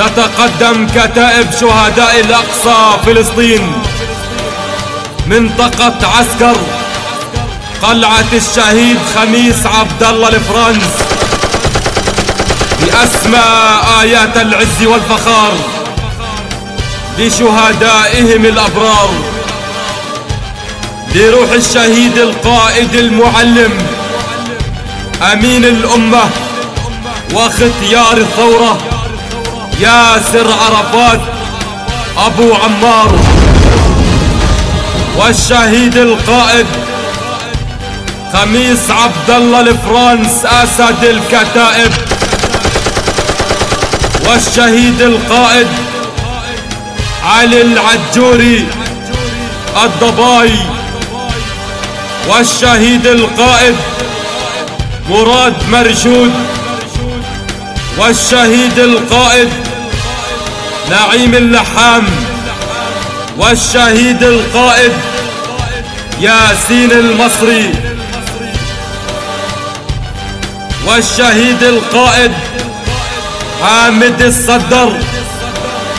تتقدم كتائب شهداء الأقصى فلسطين. منطقة عسكر قلعة الشهيد خميس عبد الله الفرنس. بأسمى آيات العز والفخار لشهدائهم الأبرار لروح الشهيد القائد المعلم أمين الأمة وختيار الثورة. ياسر عرفات أبو عمار والشهيد القائد خميس عبد الله الفرانس أسد الكتائب والشهيد القائد علي العجوري الضباي والشهيد القائد مراد مرشود والشهيد القائد نعيم اللحام والشهيد القائد ياسين المصري والشهيد القائد حامد الصدر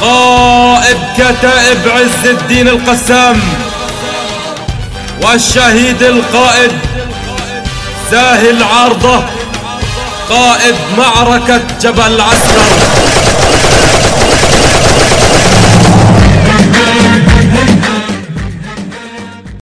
قائد كتائب عز الدين القسام والشهيد القائد ساهل عارضة قائد معركة جبل عسكر